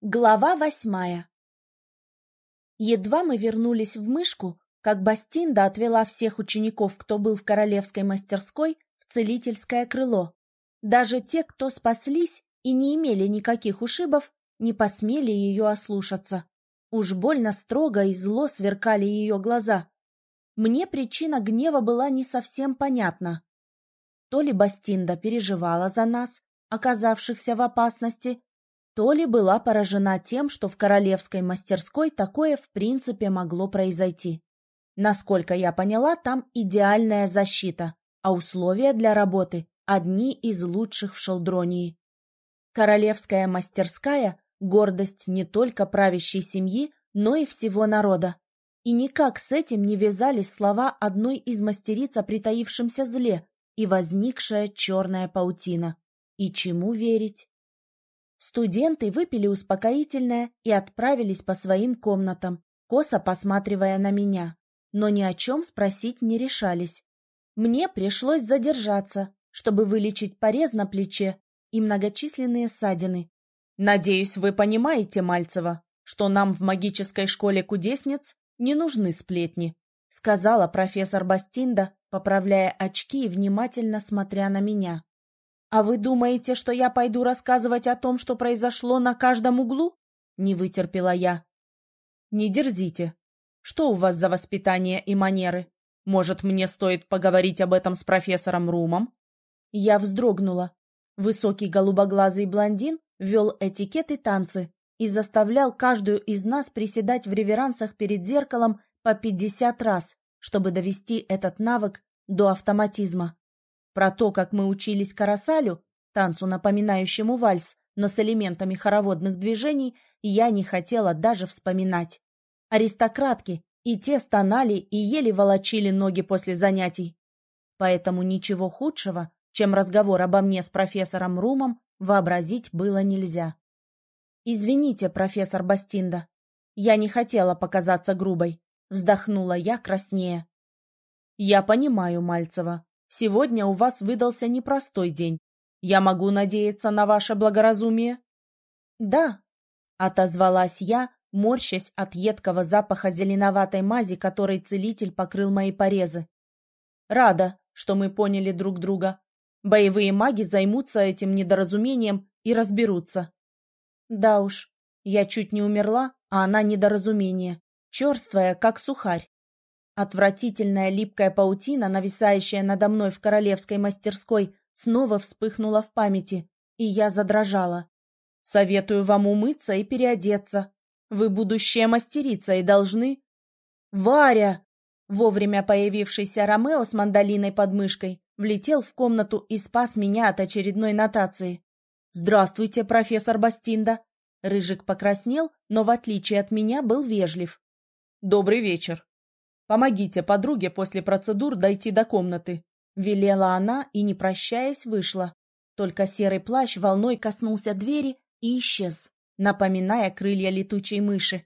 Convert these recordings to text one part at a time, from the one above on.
Глава восьмая Едва мы вернулись в мышку, как Бастинда отвела всех учеников, кто был в королевской мастерской, в целительское крыло. Даже те, кто спаслись и не имели никаких ушибов, не посмели ее ослушаться. Уж больно строго и зло сверкали ее глаза. Мне причина гнева была не совсем понятна. То ли Бастинда переживала за нас, оказавшихся в опасности, то ли была поражена тем, что в королевской мастерской такое в принципе могло произойти. Насколько я поняла, там идеальная защита, а условия для работы одни из лучших в Шелдронии. Королевская мастерская – гордость не только правящей семьи, но и всего народа. И никак с этим не вязались слова одной из мастериц о притаившемся зле и возникшая черная паутина. И чему верить? Студенты выпили успокоительное и отправились по своим комнатам, косо посматривая на меня, но ни о чем спросить не решались. Мне пришлось задержаться, чтобы вылечить порез на плече и многочисленные ссадины. «Надеюсь, вы понимаете, Мальцева, что нам в магической школе кудесниц не нужны сплетни», сказала профессор Бастинда, поправляя очки и внимательно смотря на меня. «А вы думаете, что я пойду рассказывать о том, что произошло на каждом углу?» Не вытерпела я. «Не дерзите. Что у вас за воспитание и манеры? Может, мне стоит поговорить об этом с профессором Румом?» Я вздрогнула. Высокий голубоглазый блондин вел этикет и танцы и заставлял каждую из нас приседать в реверансах перед зеркалом по пятьдесят раз, чтобы довести этот навык до автоматизма. Про то, как мы учились карасалю, танцу, напоминающему вальс, но с элементами хороводных движений, я не хотела даже вспоминать. Аристократки и те стонали и еле волочили ноги после занятий. Поэтому ничего худшего, чем разговор обо мне с профессором Румом, вообразить было нельзя. «Извините, профессор Бастинда, я не хотела показаться грубой», — вздохнула я краснее. «Я понимаю, Мальцева. Сегодня у вас выдался непростой день. Я могу надеяться на ваше благоразумие?» «Да», — отозвалась я, морщась от едкого запаха зеленоватой мази, которой целитель покрыл мои порезы. «Рада, что мы поняли друг друга. Боевые маги займутся этим недоразумением и разберутся». «Да уж, я чуть не умерла, а она недоразумение, черствая, как сухарь. Отвратительная липкая паутина, нависающая надо мной в королевской мастерской, снова вспыхнула в памяти, и я задрожала. «Советую вам умыться и переодеться. Вы будущая мастерица и должны...» «Варя!» Вовремя появившийся Ромео с мандолиной под мышкой влетел в комнату и спас меня от очередной нотации. «Здравствуйте, профессор Бастинда!» Рыжик покраснел, но, в отличие от меня, был вежлив. «Добрый вечер!» Помогите подруге после процедур дойти до комнаты. Велела она и, не прощаясь, вышла. Только серый плащ волной коснулся двери и исчез, напоминая крылья летучей мыши.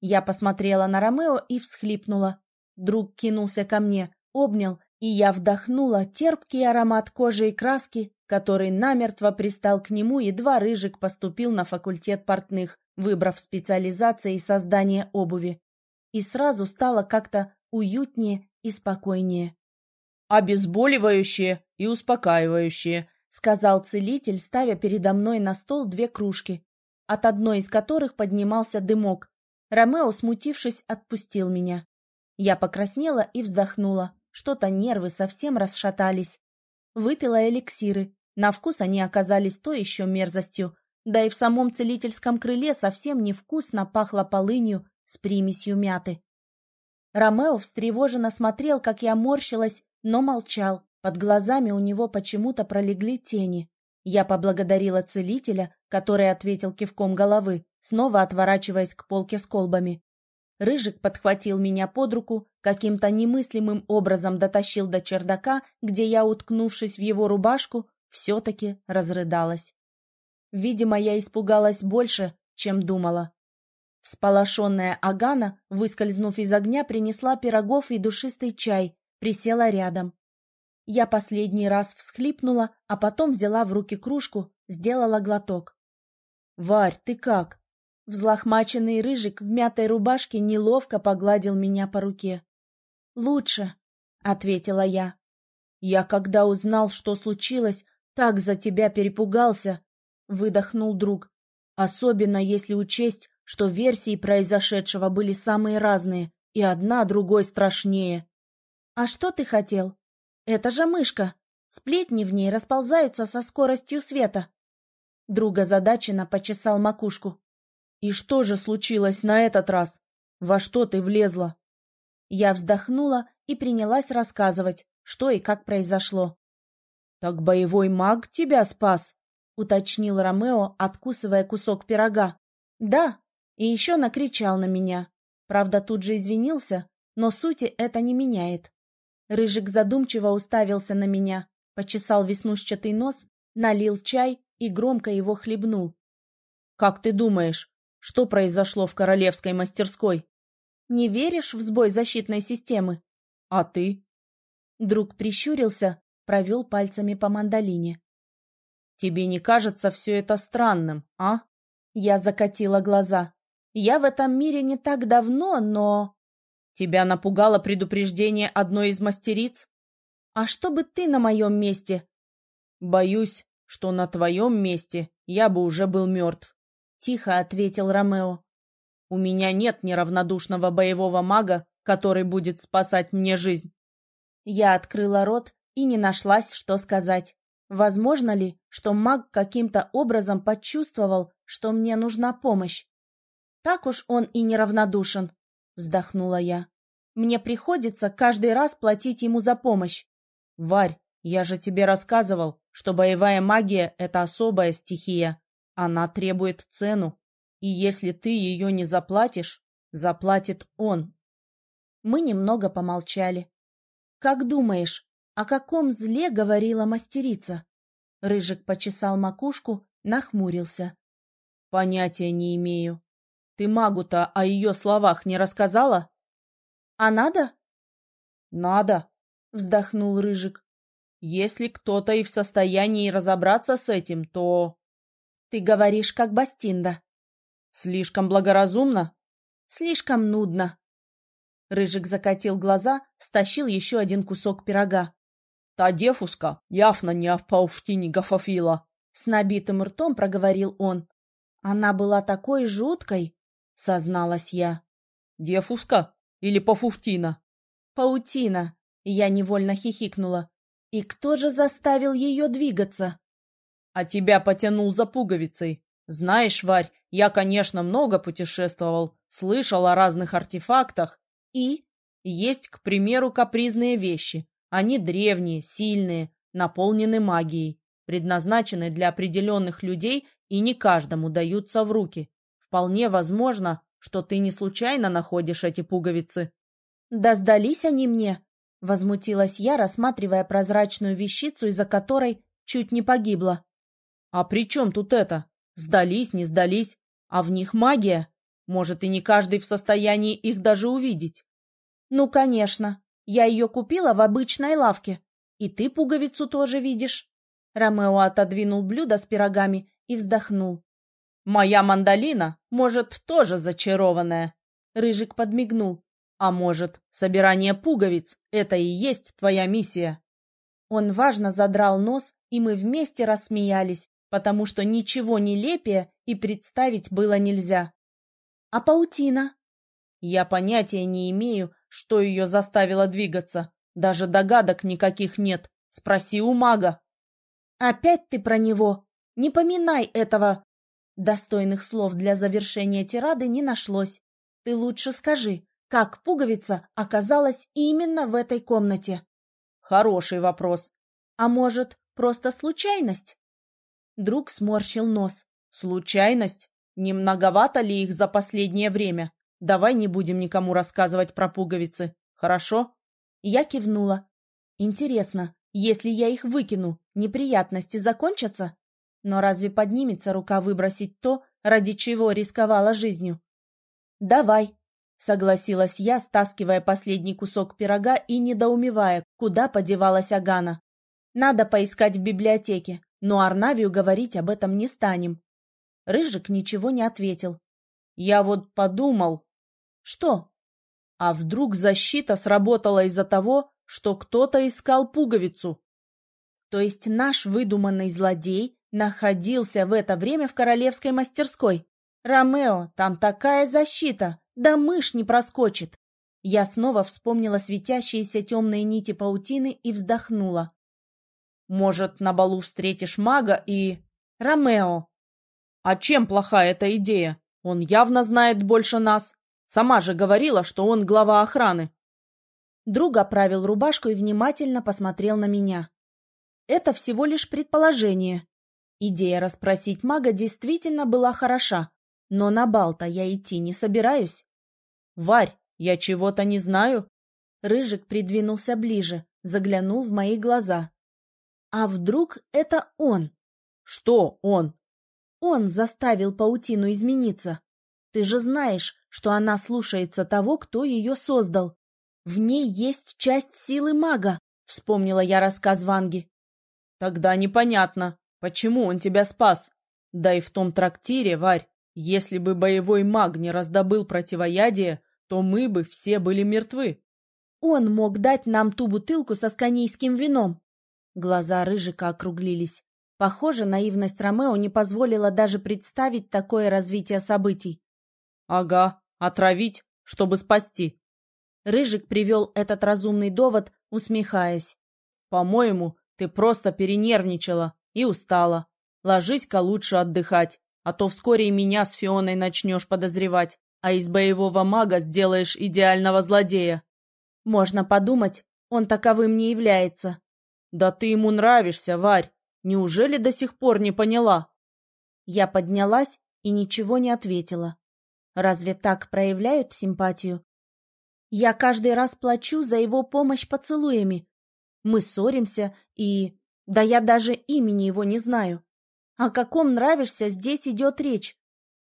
Я посмотрела на Ромео и всхлипнула. Друг кинулся ко мне, обнял, и я вдохнула терпкий аромат кожи и краски, который намертво пристал к нему, едва Рыжик поступил на факультет портных, выбрав специализацией создание обуви и сразу стало как-то уютнее и спокойнее. «Обезболивающее и успокаивающее», — сказал целитель, ставя передо мной на стол две кружки, от одной из которых поднимался дымок. Ромео, смутившись, отпустил меня. Я покраснела и вздохнула. Что-то нервы совсем расшатались. Выпила эликсиры. На вкус они оказались то еще мерзостью. Да и в самом целительском крыле совсем невкусно пахло полынью с примесью мяты. Ромео встревоженно смотрел, как я морщилась, но молчал. Под глазами у него почему-то пролегли тени. Я поблагодарила целителя, который ответил кивком головы, снова отворачиваясь к полке с колбами. Рыжик подхватил меня под руку, каким-то немыслимым образом дотащил до чердака, где я, уткнувшись в его рубашку, все-таки разрыдалась. Видимо, я испугалась больше, чем думала. Всполошенная Агана, выскользнув из огня, принесла пирогов и душистый чай, присела рядом. Я последний раз всхлипнула, а потом взяла в руки кружку, сделала глоток. — Варь, ты как? Взлохмаченный рыжик в мятой рубашке неловко погладил меня по руке. «Лучше», — ответила я. «Я, когда узнал, что случилось, так за тебя перепугался», — выдохнул друг. «Особенно если учесть, что версии произошедшего были самые разные, и одна другой страшнее». «А что ты хотел? Это же мышка. Сплетни в ней расползаются со скоростью света». Друга задаченно почесал макушку. «И что же случилось на этот раз? Во что ты влезла?» Я вздохнула и принялась рассказывать, что и как произошло. «Так боевой маг тебя спас?» — уточнил Ромео, откусывая кусок пирога. «Да, и еще накричал на меня. Правда, тут же извинился, но сути это не меняет». Рыжик задумчиво уставился на меня, почесал веснушчатый нос, налил чай и громко его хлебнул. «Как ты думаешь, что произошло в королевской мастерской? Не веришь в сбой защитной системы? А ты? Друг прищурился, провел пальцами по мандолине. Тебе не кажется все это странным, а? Я закатила глаза. Я в этом мире не так давно, но... Тебя напугало предупреждение одной из мастериц? А что бы ты на моем месте? Боюсь, что на твоем месте я бы уже был мертв. — тихо ответил Ромео. «У меня нет неравнодушного боевого мага, который будет спасать мне жизнь». Я открыла рот и не нашлась, что сказать. Возможно ли, что маг каким-то образом почувствовал, что мне нужна помощь? Так уж он и неравнодушен, вздохнула я. Мне приходится каждый раз платить ему за помощь. Варь, я же тебе рассказывал, что боевая магия — это особая стихия. Она требует цену, и если ты ее не заплатишь, заплатит он. Мы немного помолчали. «Как думаешь, о каком зле говорила мастерица?» Рыжик почесал макушку, нахмурился. «Понятия не имею. Ты магу-то о ее словах не рассказала?» «А надо?» «Надо», — вздохнул Рыжик. «Если кто-то и в состоянии разобраться с этим, то ты говоришь, как Бастинда. Слишком благоразумно? Слишком нудно. Рыжик закатил глаза, стащил еще один кусок пирога. Та девушка явно не в пауштине Гафофила. С набитым ртом проговорил он. Она была такой жуткой, созналась я. Девушка или пафуфтина? Паутина. Я невольно хихикнула. И кто же заставил ее двигаться? а тебя потянул за пуговицей. Знаешь, Варь, я, конечно, много путешествовал, слышал о разных артефактах. И есть, к примеру, капризные вещи. Они древние, сильные, наполнены магией, предназначены для определенных людей и не каждому даются в руки. Вполне возможно, что ты не случайно находишь эти пуговицы. Да сдались они мне, возмутилась я, рассматривая прозрачную вещицу, из-за которой чуть не погибла. А при чем тут это? Сдались, не сдались, а в них магия. Может, и не каждый в состоянии их даже увидеть. Ну, конечно. Я ее купила в обычной лавке. И ты пуговицу тоже видишь. Ромео отодвинул блюдо с пирогами и вздохнул. «Моя мандолина, может, тоже зачарованная?» Рыжик подмигнул. «А может, собирание пуговиц — это и есть твоя миссия?» Он важно задрал нос, и мы вместе рассмеялись, потому что ничего нелепее и представить было нельзя. А паутина? Я понятия не имею, что ее заставило двигаться. Даже догадок никаких нет. Спроси у мага. Опять ты про него. Не поминай этого. Достойных слов для завершения тирады не нашлось. Ты лучше скажи, как пуговица оказалась именно в этой комнате? Хороший вопрос. А может, просто случайность? Друг сморщил нос. «Случайность? Не многовато ли их за последнее время? Давай не будем никому рассказывать про пуговицы, хорошо?» Я кивнула. «Интересно, если я их выкину, неприятности закончатся? Но разве поднимется рука выбросить то, ради чего рисковала жизнью?» «Давай», — согласилась я, стаскивая последний кусок пирога и недоумевая, куда подевалась Агана. «Надо поискать в библиотеке, но Арнавию говорить об этом не станем. Рыжик ничего не ответил. Я вот подумал... Что? А вдруг защита сработала из-за того, что кто-то искал пуговицу? То есть наш выдуманный злодей находился в это время в королевской мастерской. Ромео, там такая защита, да мышь не проскочит. Я снова вспомнила светящиеся темные нити паутины и вздохнула. Может, на балу встретишь мага и... Ромео. А чем плохая эта идея? Он явно знает больше нас. Сама же говорила, что он глава охраны. Друг оправил рубашку и внимательно посмотрел на меня. Это всего лишь предположение. Идея расспросить мага действительно была хороша, но на бал-то я идти не собираюсь. Варь, я чего-то не знаю. Рыжик придвинулся ближе, заглянул в мои глаза. А вдруг это он? Что он? Он заставил паутину измениться. Ты же знаешь, что она слушается того, кто ее создал. В ней есть часть силы мага, вспомнила я рассказ Ванги. Тогда непонятно, почему он тебя спас. Да и в том трактире, Варь, если бы боевой маг не раздобыл противоядие, то мы бы все были мертвы. Он мог дать нам ту бутылку со сканийским вином. Глаза Рыжика округлились. Похоже, наивность Ромео не позволила даже представить такое развитие событий. «Ага, отравить, чтобы спасти». Рыжик привел этот разумный довод, усмехаясь. «По-моему, ты просто перенервничала и устала. Ложись-ка лучше отдыхать, а то вскоре и меня с Фионой начнешь подозревать, а из боевого мага сделаешь идеального злодея». «Можно подумать, он таковым не является». «Да ты ему нравишься, Варь. Неужели до сих пор не поняла? Я поднялась и ничего не ответила. Разве так проявляют симпатию? Я каждый раз плачу за его помощь поцелуями. Мы ссоримся, и... Да я даже имени его не знаю. О каком нравишься здесь идет речь.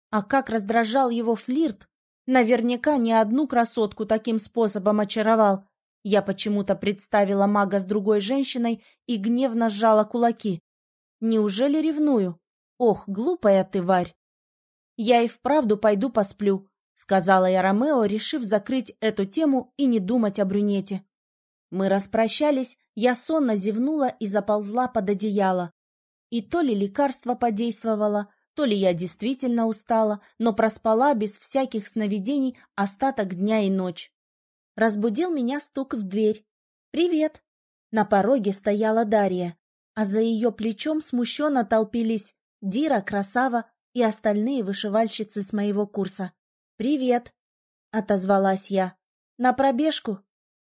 А как раздражал его флирт. Наверняка ни одну красотку таким способом очаровал. Я почему-то представила мага с другой женщиной и гневно сжала кулаки. Неужели ревную? Ох, глупая ты, Варь! Я и вправду пойду посплю, сказала я Ромео, решив закрыть эту тему и не думать о брюнете. Мы распрощались, я сонно зевнула и заползла под одеяло. И то ли лекарство подействовало, то ли я действительно устала, но проспала без всяких сновидений остаток дня и ночь. Разбудил меня стук в дверь. «Привет!» На пороге стояла Дарья, а за ее плечом смущенно толпились Дира, Красава и остальные вышивальщицы с моего курса. «Привет!» — отозвалась я. «На пробежку?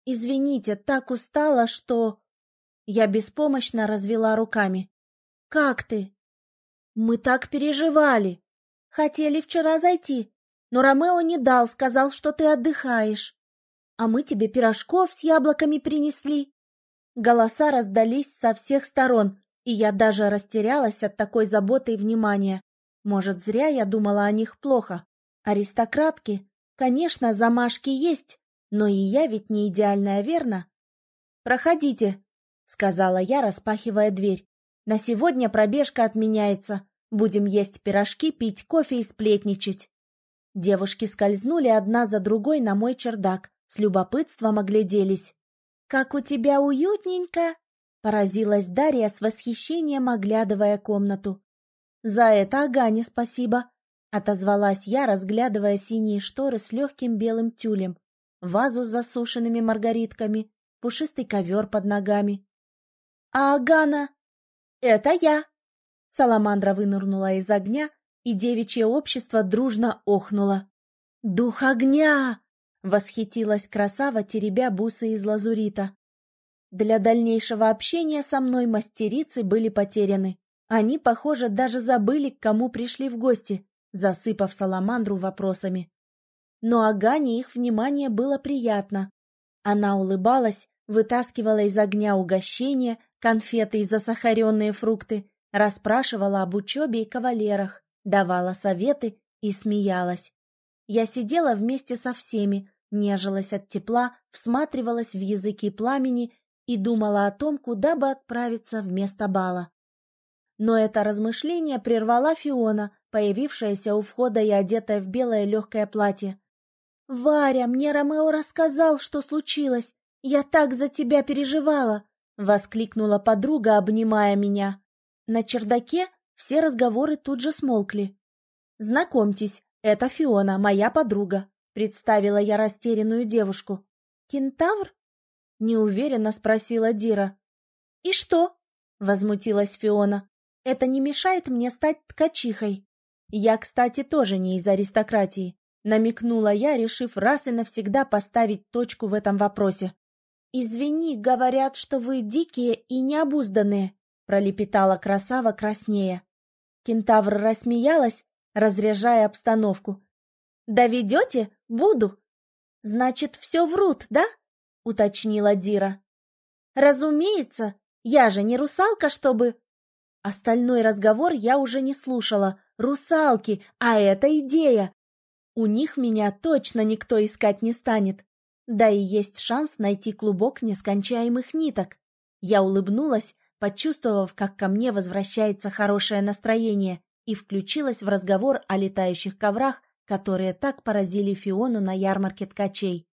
Извините, так устала, что...» Я беспомощно развела руками. «Как ты?» «Мы так переживали. Хотели вчера зайти, но Ромео не дал, сказал, что ты отдыхаешь. А мы тебе пирожков с яблоками принесли. Голоса раздались со всех сторон, и я даже растерялась от такой заботы и внимания. Может, зря я думала о них плохо. Аристократки, конечно, замашки есть, но и я ведь не идеальная, верно? «Проходите», — сказала я, распахивая дверь. «На сегодня пробежка отменяется. Будем есть пирожки, пить кофе и сплетничать». Девушки скользнули одна за другой на мой чердак, с любопытством огляделись. «Как у тебя уютненько!» — поразилась Дарья с восхищением, оглядывая комнату. «За это Агане спасибо!» — отозвалась я, разглядывая синие шторы с легким белым тюлем, вазу с засушенными маргаритками, пушистый ковер под ногами. «А Агана?» «Это я!» Саламандра вынырнула из огня, и девичье общество дружно охнуло. «Дух огня!» Восхитилась красава, теребя бусы из лазурита. Для дальнейшего общения со мной мастерицы были потеряны. Они, похоже, даже забыли, к кому пришли в гости, засыпав Саламандру вопросами. Но Агане их внимание было приятно. Она улыбалась, вытаскивала из огня угощения, конфеты и засахаренные фрукты, расспрашивала об учебе и кавалерах, давала советы и смеялась. Я сидела вместе со всеми, нежилась от тепла, всматривалась в языки пламени и думала о том, куда бы отправиться вместо бала. но это размышление прервала Фиона, появившаяся у входа и одетая в белое легкое платье. «Варя, мне Ромео рассказал, что случилось. Я так за тебя переживала!» — воскликнула подруга, обнимая меня. На чердаке все разговоры тут же смолкли. «Знакомьтесь, это Фиона, моя подруга», — представила я растерянную девушку. «Кентавр?» — неуверенно спросила Дира. «И что?» — возмутилась Фиона. «Это не мешает мне стать ткачихой. Я, кстати, тоже не из аристократии. Намекнула я, решив раз и навсегда поставить точку в этом вопросе. «Извини, говорят, что вы дикие и необузданные», — пролепетала красава краснее. Кентавр рассмеялась, разряжая обстановку. «Доведете? Буду». «Значит, все врут, да?» — уточнила Дира. «Разумеется, я же не русалка, чтобы...» Остальной разговор я уже не слушала. Русалки, а это идея. У них меня точно никто искать не станет. Да и есть шанс найти клубок нескончаемых ниток. Я улыбнулась, почувствовав, как ко мне возвращается хорошее настроение, и включилась в разговор о летающих коврах, которые так поразили Фиону на ярмарке ткачей.